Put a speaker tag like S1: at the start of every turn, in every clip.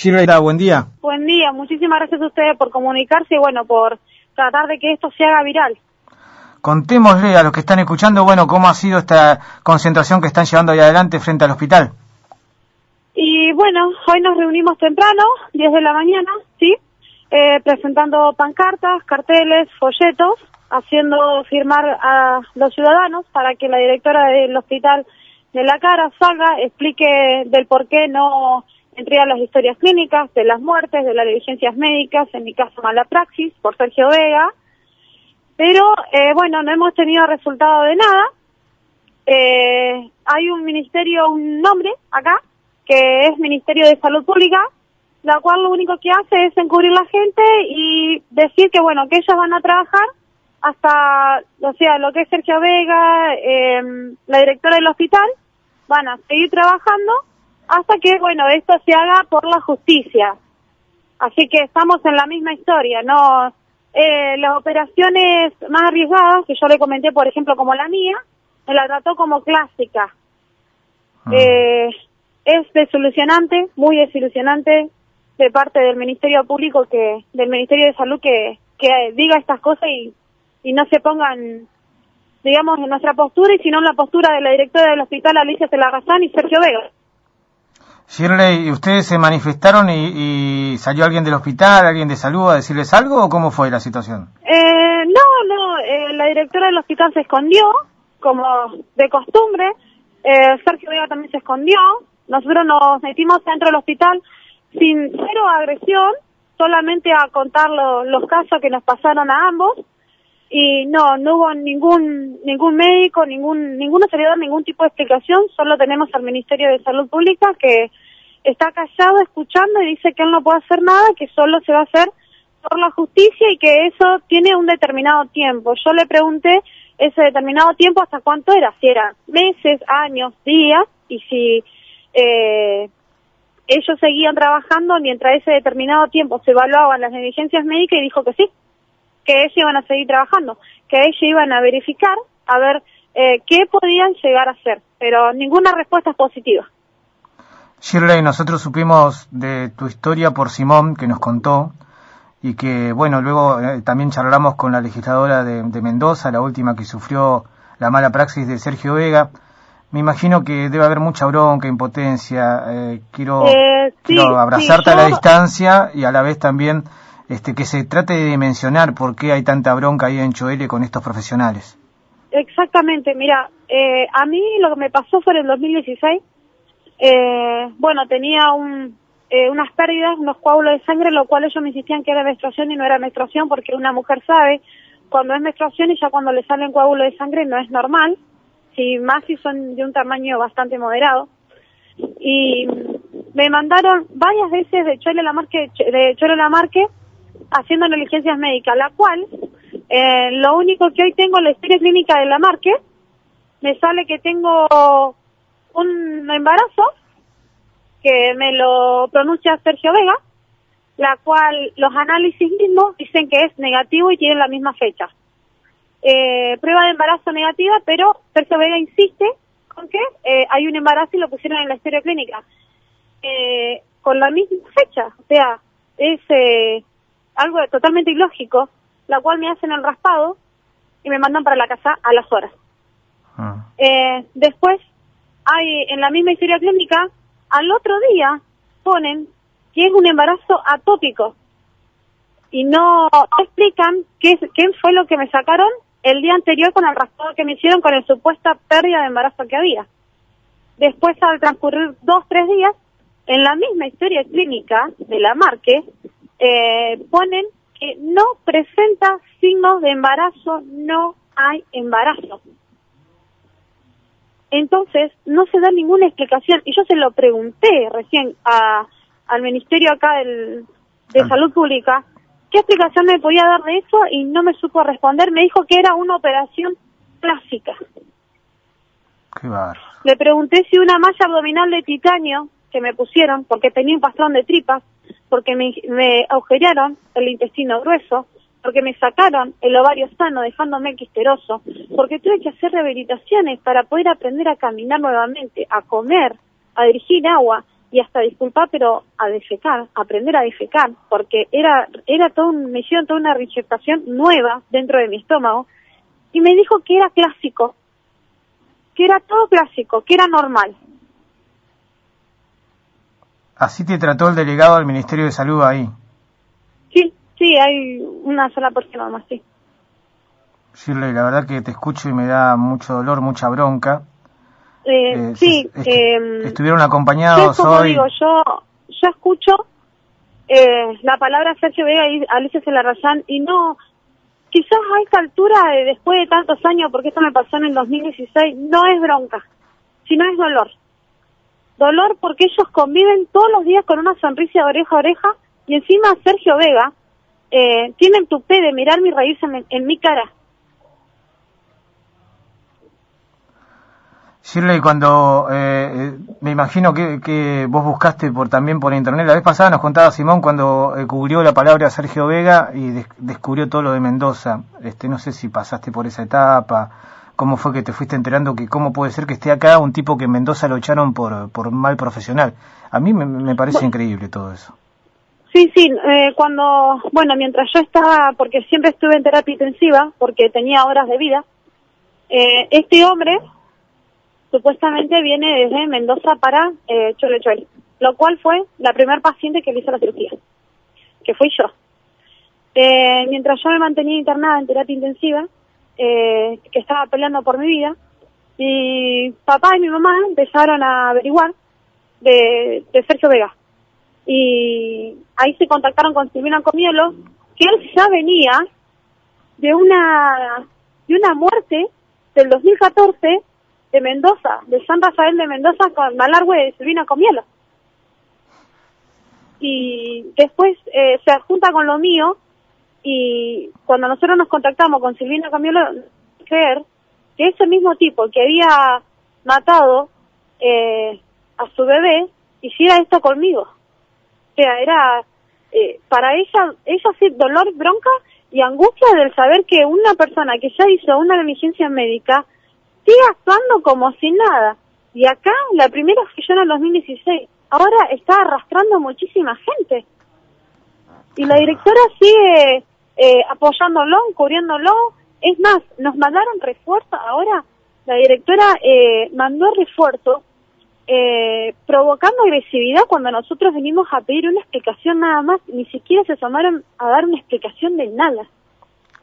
S1: Shirley, buen día.
S2: Buen día, muchísimas gracias a ustedes por comunicarse y bueno, por tratar de que esto se haga viral.
S1: Contémosle a los que están escuchando, bueno, cómo ha sido esta concentración que están llevando ahí adelante frente al hospital.
S2: Y bueno, hoy nos reunimos temprano, 10 de la mañana, ¿sí? Eh, presentando pancartas, carteles, folletos, haciendo firmar a los ciudadanos para que la directora del hospital de la cara salga, explique del por qué no entrega las historias clínicas de las muertes, de las negligencias médicas, en mi caso mala praxis, por Sergio Vega. Pero eh, bueno, no hemos tenido resultado de nada. Eh, hay un ministerio, un nombre acá, que es Ministerio de Salud Pública, la cual lo único que hace es encubrir la gente y decir que bueno, que ellos van a trabajar hasta, o sea, lo que es Sergio Vega, eh, la directora del hospital, van a seguir trabajando hasta que, bueno, esto se haga por la justicia. Así que estamos en la misma historia, ¿no? Eh, las operaciones más arriesgadas, que yo le comenté, por ejemplo, como la mía, me la trató como clásica.
S1: Ah.
S2: Eh, es desilusionante, muy desilusionante de parte del Ministerio Público, que del Ministerio de Salud, que, que diga estas cosas y, y no se pongan, digamos, en nuestra postura, y sino en la postura de la directora del hospital, Alicia Celarrazán y Sergio Vega.
S1: Shirley, ¿y ustedes se manifestaron y, y salió alguien del hospital, alguien de salud a decirles algo o cómo fue la situación?
S2: Eh, no, no, eh, la directora del hospital se escondió, como de costumbre. Eh, Sergio Vega también se escondió. Nosotros nos metimos dentro del hospital sin cero agresión, solamente a contar lo- los casos que nos pasaron a ambos. Y no, no hubo ningún ningún médico, ningún ninguno se le ningún tipo de explicación. Solo tenemos al Ministerio de Salud Pública que está callado escuchando y dice que él no puede hacer nada, que solo se va a hacer por la justicia y que eso tiene un determinado tiempo. Yo le pregunté ese determinado tiempo hasta cuánto era, si eran meses, años, días, y si eh, ellos seguían trabajando mientras ese determinado tiempo se evaluaban las negligencias médicas y dijo que sí, que ellos iban a seguir trabajando, que ellos iban a verificar a ver eh, qué podían llegar a hacer, pero ninguna respuesta es positiva.
S1: Shirley, nosotros supimos de tu historia por Simón, que nos contó, y que, bueno, luego eh, también charlamos con la legisladora de, de Mendoza, la última que sufrió la mala praxis de Sergio Vega. Me imagino que debe haber mucha bronca, impotencia. eh, quiero,
S2: Eh, sí,
S1: quiero abrazarte
S2: sí,
S1: a la distancia y a la vez también este, que se trate de dimensionar por qué hay tanta bronca ahí en Choele con estos profesionales.
S2: Exactamente, mira, eh, a mí lo que me pasó fue en el 2016. Eh, bueno, tenía un, eh, unas pérdidas, unos coágulos de sangre, lo cual ellos me insistían que era menstruación y no era menstruación porque una mujer sabe cuando es menstruación y ya cuando le salen coágulos de sangre no es normal, si más si son de un tamaño bastante moderado. Y me mandaron varias veces de Chole Lamarque, de Chole Lamarque haciendo negligencias médicas, la cual eh, lo único que hoy tengo en la historia clínica de la Marque, me sale que tengo un embarazo, que me lo pronuncia Sergio Vega, la cual los análisis mismos dicen que es negativo y tienen la misma fecha. Eh, prueba de embarazo negativa, pero Sergio Vega insiste con que eh, hay un embarazo y lo pusieron en la historia clínica. Eh, con la misma fecha, o sea, es eh, algo totalmente ilógico, la cual me hacen el raspado y me mandan para la casa a las horas.
S1: Ah.
S2: Eh, después, hay en la misma historia clínica, al otro día ponen que es un embarazo atópico y no explican qué, qué fue lo que me sacaron el día anterior con el raspado que me hicieron con la supuesta pérdida de embarazo que había. Después, al transcurrir dos, tres días, en la misma historia clínica de la Marque, eh, ponen que no presenta signos de embarazo, no hay embarazo. Entonces, no se da ninguna explicación. Y yo se lo pregunté recién a, al Ministerio acá del, de
S1: Ah.
S2: Salud Pública, ¿qué explicación me podía dar de eso? Y no me supo responder. Me dijo que era una operación clásica.
S1: Qué.
S2: Le pregunté si una malla abdominal de titanio que me pusieron, porque tenía un pastrón de tripas, porque me, me agujerearon el intestino grueso, porque me sacaron el ovario sano dejándome quisteroso, porque tuve que hacer rehabilitaciones para poder aprender a caminar nuevamente, a comer, a dirigir agua, y hasta disculpar, pero a defecar, aprender a defecar, porque era, era todo un, me hicieron toda una receptación nueva dentro de mi estómago, y me dijo que era clásico, que era todo clásico, que era normal.
S1: Así te trató el delegado del Ministerio de Salud ahí.
S2: Sí, sí, hay una sola persona más, sí.
S1: Shirley, la verdad que te escucho y me da mucho dolor, mucha bronca.
S2: Eh, eh sí,
S1: eh, estuvieron acompañados
S2: yo, como digo, yo, yo escucho eh, la palabra Sergio Vega y Alicia Celarrayán y no, quizás a esta altura, después de tantos años, porque esto me pasó en el 2016, no es bronca, sino es dolor. Dolor porque ellos conviven todos los días con una sonrisa de oreja a oreja y encima Sergio Vega eh, tiene el tupé de mirar mi raíz en mi cara
S1: Shirley, cuando eh, eh, me imagino que, vos buscaste por también por internet, la vez pasada nos contaba Simón cuando eh, cubrió la palabra Sergio Vega y descubrió todo lo de Mendoza. Este, no sé si pasaste por esa etapa, cómo fue que te fuiste enterando que cómo puede ser que esté acá un tipo que en Mendoza lo echaron por, por mal profesional. A mí me, parece increíble todo eso.
S2: Sí, sí, cuando, bueno, mientras yo estaba, porque siempre estuve en terapia intensiva, porque tenía horas de vida, este hombre supuestamente viene desde Mendoza para eh, Chole lo cual fue la primer paciente que le hizo la cirugía, que fui yo. Eh, mientras yo me mantenía internada en terapia intensiva, eh, que estaba peleando por mi vida, mi papá y mi mamá empezaron a averiguar de, de Sergio Vega. Y ahí se contactaron con Silvina Comielo, que él ya venía de una, de una muerte del 2014 de Mendoza, de San Rafael de Mendoza con Malargüe de Silvina Comielo. Y después eh, se junta con lo mío y cuando nosotros nos contactamos con Silvina Comielo, creer que ese mismo tipo que había matado eh, a su bebé hiciera esto conmigo. O sea, era eh, para ella, ella sí dolor, bronca y angustia del saber que una persona que ya hizo una negligencia médica sigue actuando como si nada. Y acá la primera fue en el 2016. Ahora está arrastrando muchísima gente. Y la directora sigue eh, apoyándolo, cubriéndolo. Es más, nos mandaron refuerzo. Ahora la directora eh, mandó refuerzo eh, provocando agresividad cuando nosotros venimos a pedir una explicación nada más. Ni siquiera se asomaron a dar una explicación de nada.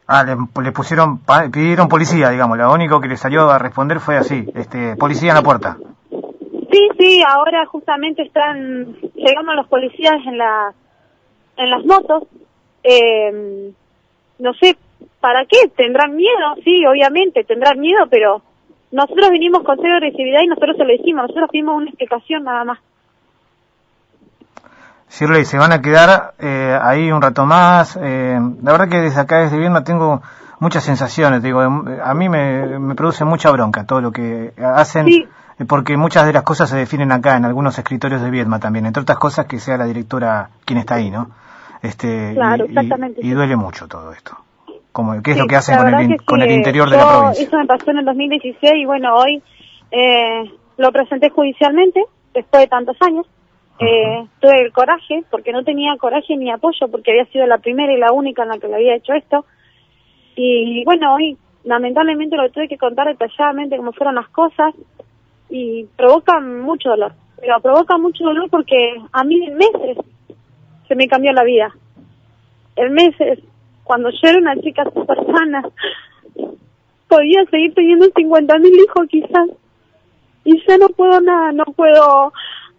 S1: Ah, le, pusieron, pidieron policía, digamos. Lo único que le salió a responder fue así, este, policía en la puerta.
S2: Sí, sí, ahora justamente están llegando los policías en la, en las motos. Eh, no sé, ¿para qué? ¿Tendrán miedo? Sí, obviamente, tendrán miedo, pero nosotros vinimos con cero agresividad y nosotros se lo dijimos, nosotros dimos una explicación nada más.
S1: Shirley, se van a quedar eh, ahí un rato más. Eh, la verdad que desde acá, desde Vietnam, tengo muchas sensaciones. Digo, a mí me, produce mucha bronca todo lo que hacen, eh, porque muchas de las cosas se definen acá en algunos escritorios de Vietnam también, entre otras cosas que sea la directora quien está ahí, ¿no? Este,
S2: claro, y, exactamente.
S1: Y, duele mucho todo esto. Como, ¿Qué es lo que hacen con el, con el interior de la provincia?
S2: Eso me pasó en el 2016 y bueno, hoy lo presenté judicialmente después de tantos años eh, tuve el coraje, porque no tenía coraje ni apoyo, porque había sido la primera y la única en la que le había hecho esto. Y bueno, hoy lamentablemente lo tuve que contar detalladamente cómo fueron las cosas y provoca mucho dolor. Pero provoca mucho dolor porque a mí en meses se me cambió la vida. En meses, cuando yo era una chica super sana, podía seguir teniendo 50 mil hijos quizás. Y ya no puedo nada, no puedo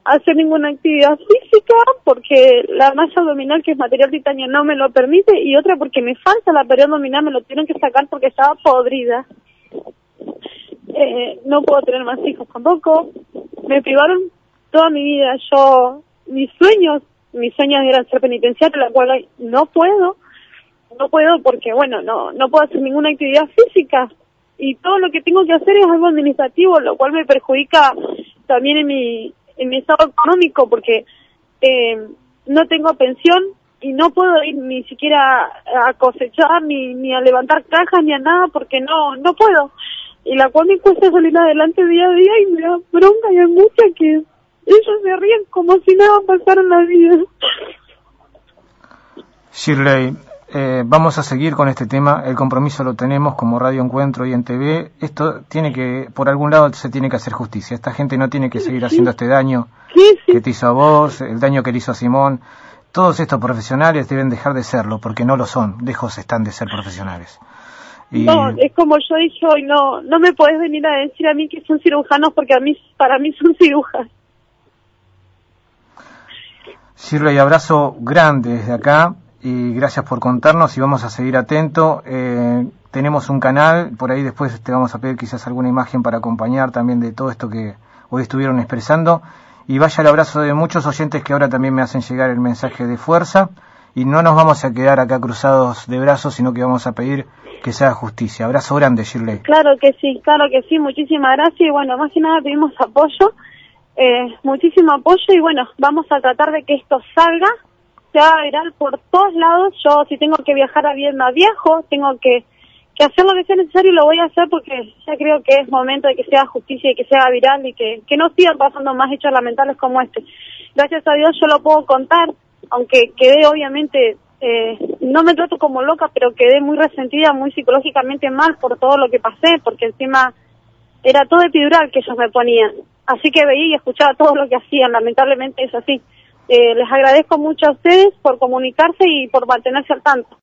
S2: hacer ninguna actividad física porque la masa abdominal que es material titanio no me lo permite y otra porque me falta la pared abdominal, me lo tienen que sacar porque estaba podrida. Eh, no puedo tener más hijos tampoco. Me privaron toda mi vida. Yo, mis sueños, mis sueños eran ser penitenciario, la cual no puedo. No puedo porque, bueno, no, no puedo hacer ninguna actividad física. Y todo lo que tengo que hacer es algo administrativo, lo cual me perjudica también en mi, en mi estado económico porque eh, no tengo pensión y no puedo ir ni siquiera a cosechar ni, ni a levantar cajas ni a nada porque no no puedo y la cual me cuesta salir adelante día a día y me da bronca y angustia que ellos se ríen como si nada pasara en la vida.
S1: Shirley, eh, vamos a seguir con este tema. El compromiso lo tenemos como Radio Encuentro y en TV. Esto tiene que, por algún lado, se tiene que hacer justicia. Esta gente no tiene que seguir haciendo este daño que te hizo a vos, el daño que le hizo a Simón. Todos estos profesionales deben dejar de serlo porque no lo son. Lejos están de ser profesionales.
S2: No, es como yo dije hoy, no, no me podés venir a decir a mí que son cirujanos porque a mí, para mí son cirujas.
S1: Shirley, abrazo grande desde acá y gracias por contarnos y vamos a seguir atento. Eh, tenemos un canal, por ahí después te vamos a pedir quizás alguna imagen para acompañar también de todo esto que hoy estuvieron expresando. Y vaya el abrazo de muchos oyentes que ahora también me hacen llegar el mensaje de fuerza. Y no nos vamos a quedar acá cruzados de brazos, sino que vamos a pedir que se haga justicia. Abrazo grande, Shirley.
S2: Claro que sí, claro que sí. Muchísimas gracias. Y bueno, más que nada pedimos apoyo, eh, muchísimo apoyo. Y bueno, vamos a tratar de que esto salga se va viral por todos lados. Yo si tengo que viajar a Vietnam viajo, tengo que, que hacer lo que sea necesario y lo voy a hacer porque ya creo que es momento de que sea justicia y que sea viral y que, que no sigan pasando más hechos lamentables como este. Gracias a Dios yo lo puedo contar, aunque quedé obviamente, eh, no me trato como loca, pero quedé muy resentida, muy psicológicamente mal por todo lo que pasé, porque encima era todo epidural que ellos me ponían. Así que veía y escuchaba todo lo que hacían, lamentablemente es así. Eh, les agradezco mucho a ustedes por comunicarse y por mantenerse al tanto.